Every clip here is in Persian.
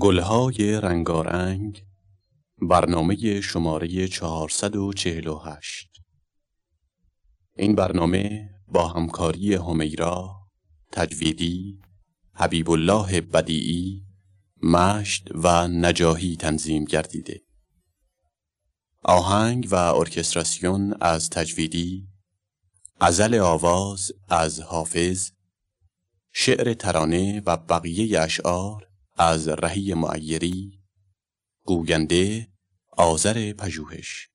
گلهای رنگارنگ برنامه شماره 448 این برنامه با همکاری همیرا تجویدی حبیب الله بدیعی مشت و نجاهی تنظیم گردیده. آهنگ و ارکستراسیون از تجویدی ازل آواز از حافظ شعر ترانه و بقیه اشعار از رهی معیری گوینده آذر پژوهش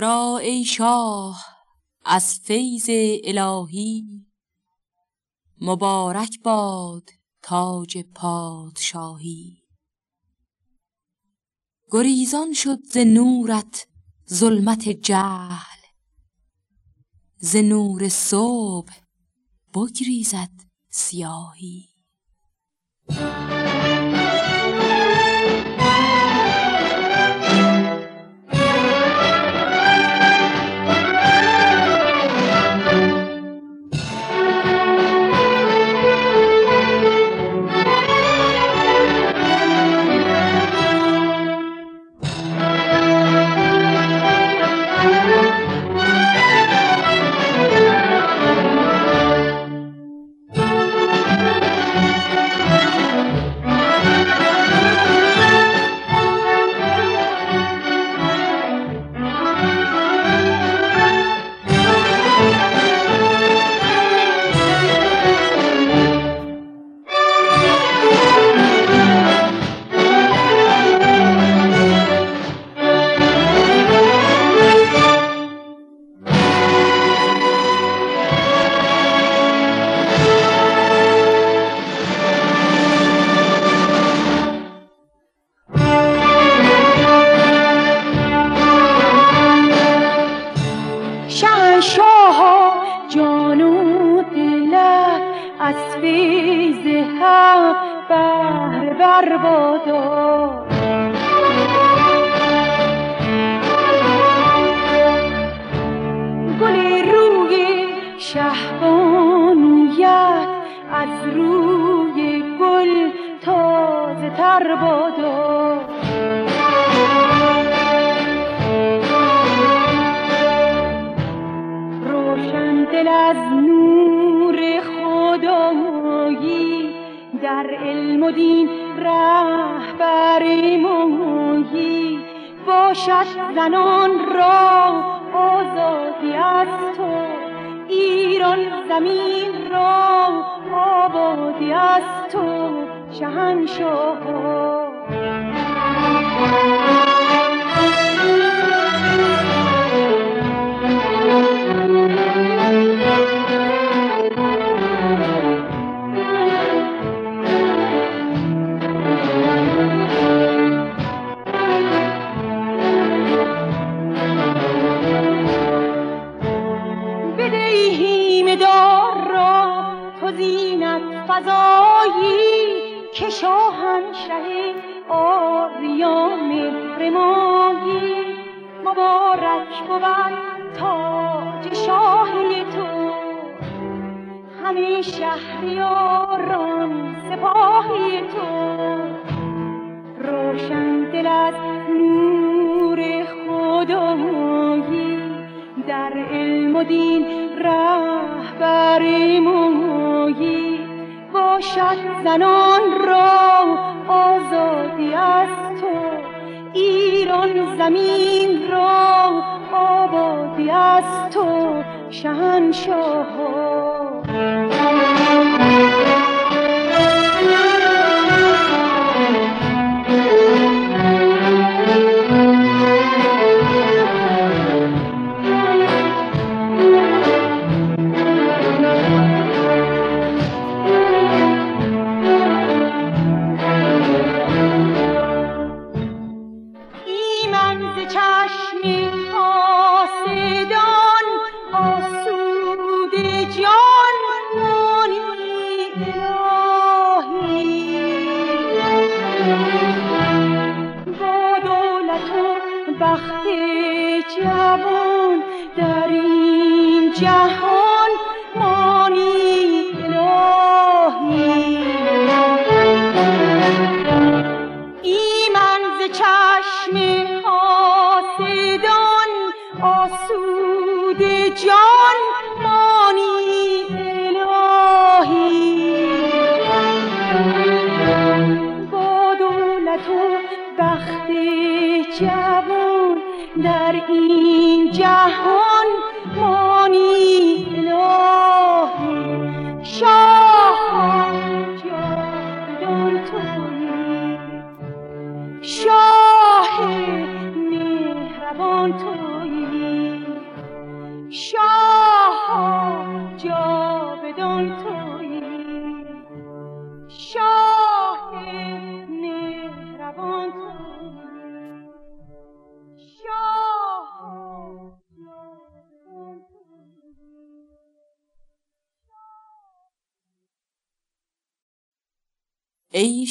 را ای شاه از فیض الهی مبارک باد تاج پادشاهی. گریزان شد ز نورت ظلمت جهل ز نور صبح بگریزد سیاهی. بر بادا گل روی شهبانیت از روی گل تازه تر بادا روشن دل از نور خدایی در علم و دین رهبری مویی باشد زنان را آزادی از تو. ایران زمین را آبادی از تو. شهنشاه بود تاج شاهی تو. همین شهریاران سپاهی تو. روشن دل از نور خدایی در علم و دین رهبری مویی باشد زنان را آزادی است ایران زمین رو آبادی از تو شهنشاه 家。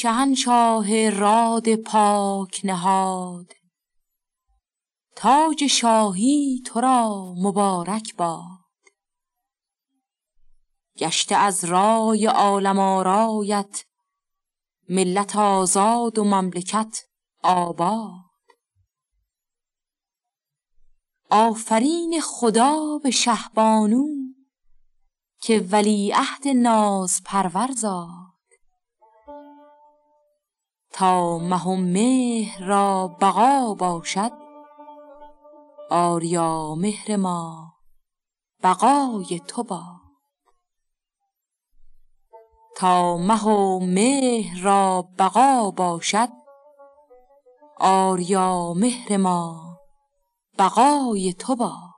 شهنشاه راد پاک نهاد. تاج شاهی تو را مبارک باد. گشته از رای عالم آرایت ملت آزاد و مملکت آباد. آفرین خدا به شهبانو که ولیعهد ناز پرور زاد تا مه و مهر را بقا باشد. آریا مهر ما بقای تو باد تا مه و مهر را بقا باشد آریا مهر ما بقای تو باد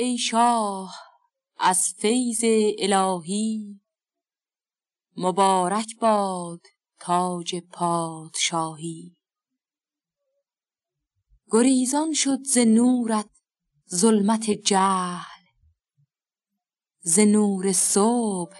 ای شاه از فیض الهی مبارک باد تاج پادشاهی. گریزان شد ز نورت ظلمت جهل ز نور صبح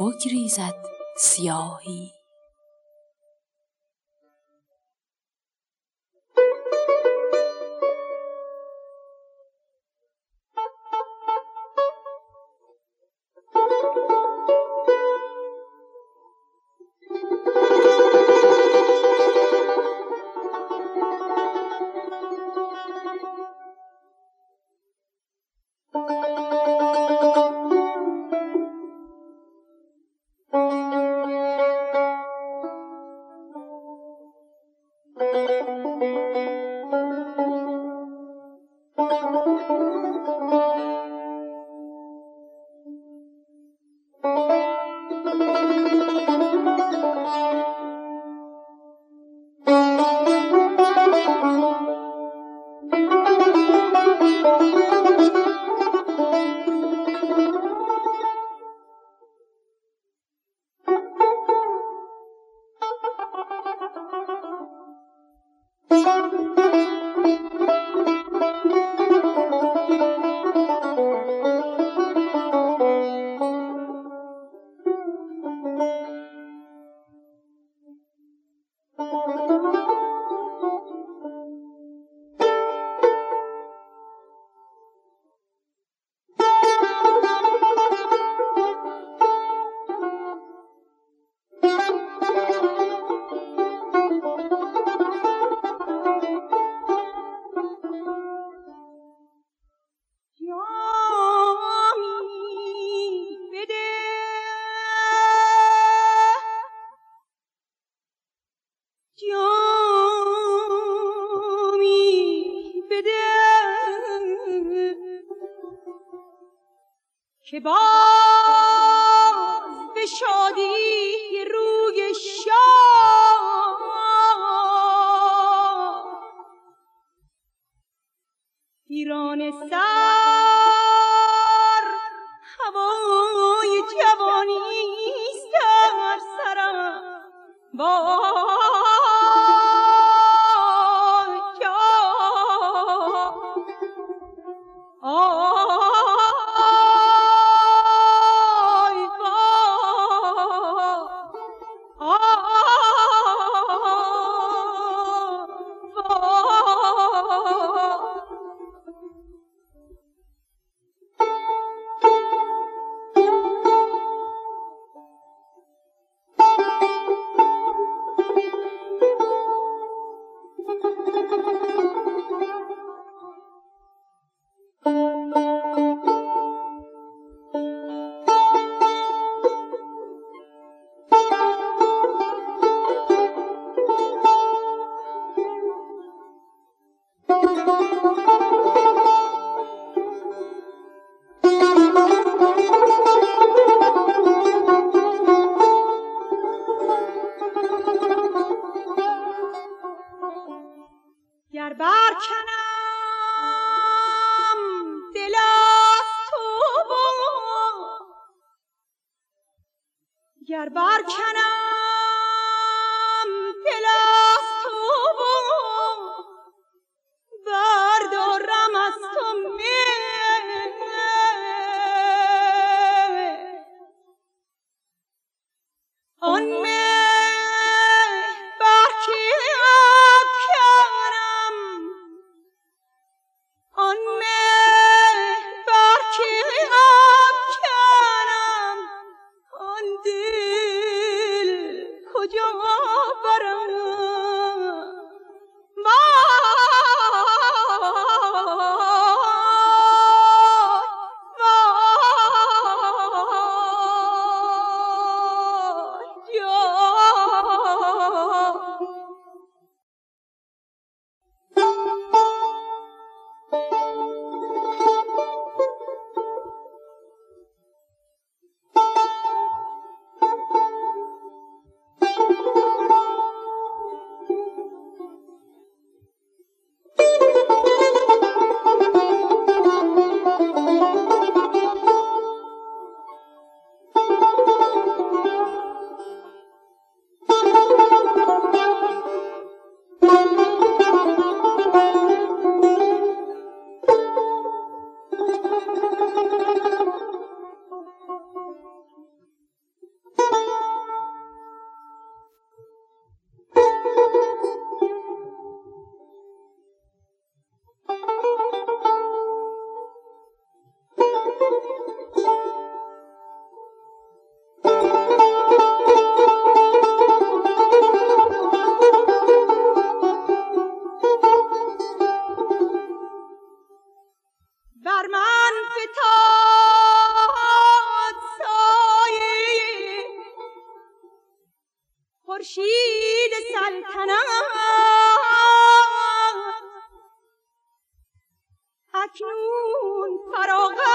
بگریزد سیاهی. ایران اکنون فراغت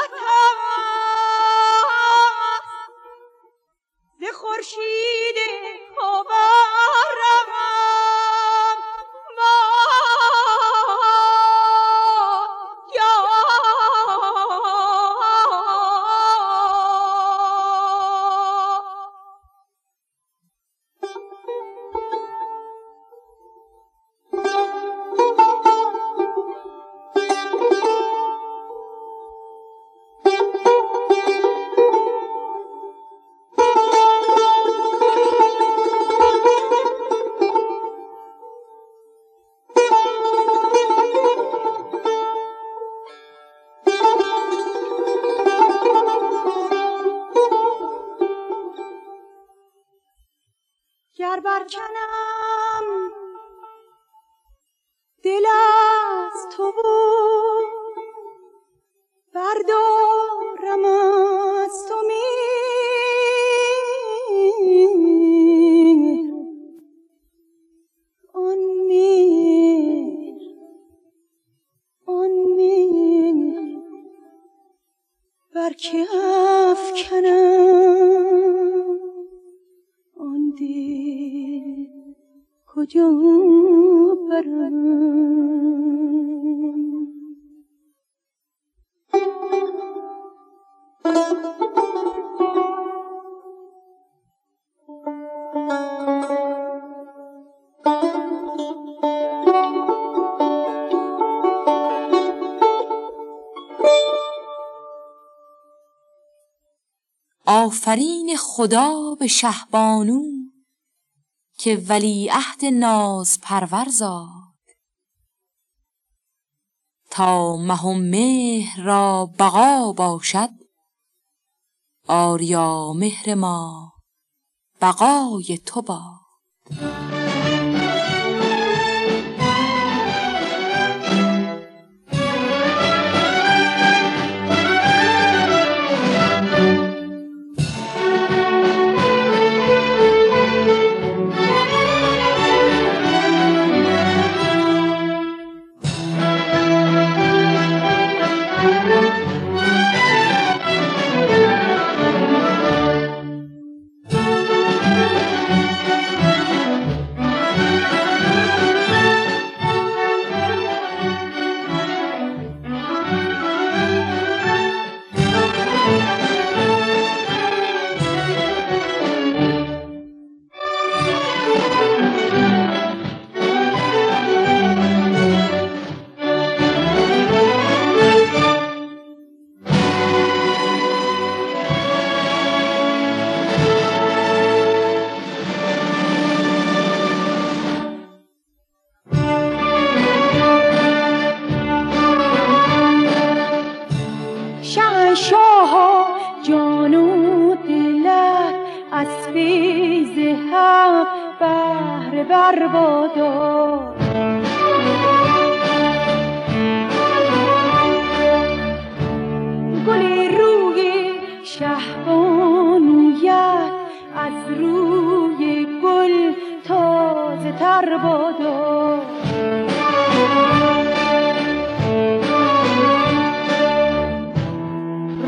سر برکنم. دل از تو بود بردارم از تو میر آن میر آن بر کجا آفرین خدا به شهبانو. که ولیعهد ناز پرور زاد. تا مه و مهر را بقا باشد آریا مهر ما بقای تو باد. شهبانویت از روی گل تازه تر بادار.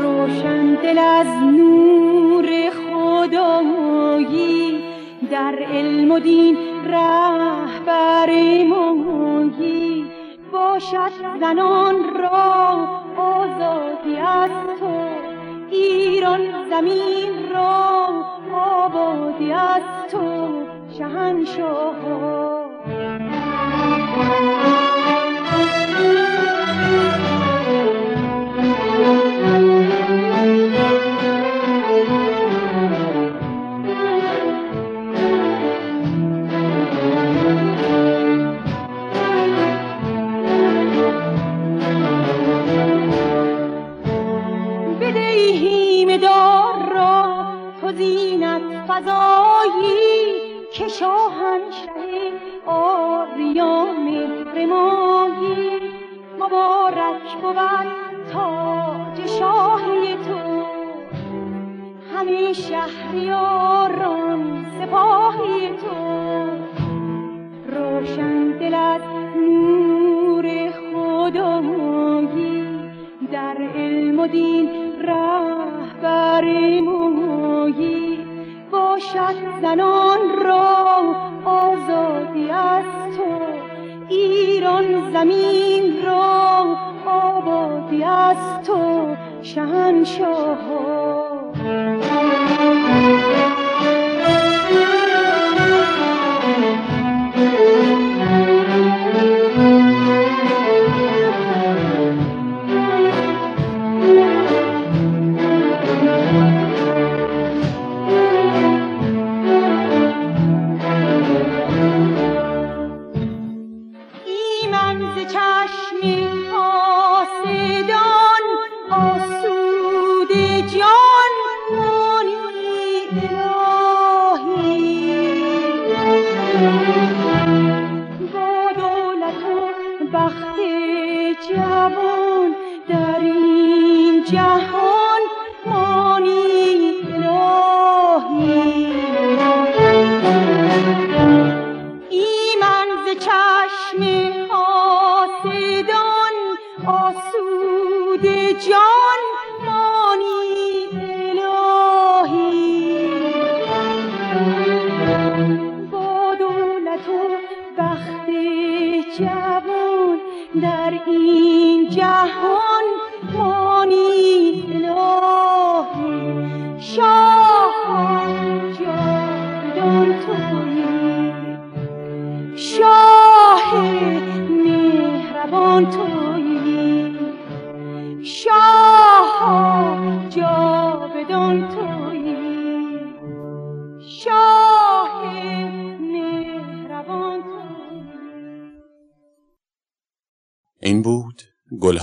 روشن دل از نور خدایی در علم و دین رهبر مایی باشد زنان را آزادی از تو ایران زمین را آبادی از تو شهنشاه بود تاج شاهی تو. همه شهریاران سپاهی تو. روشن دل از نور خدایی در علم و دین رهبر مایی باشد زنان را آزادی از تو. ایران زمین را آبادی از تو شهنشاه آسود جان مانی الهی. با دولت و بخت جوان در این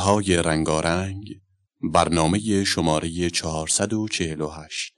گلهای رنگارنگ برنامه شماره 448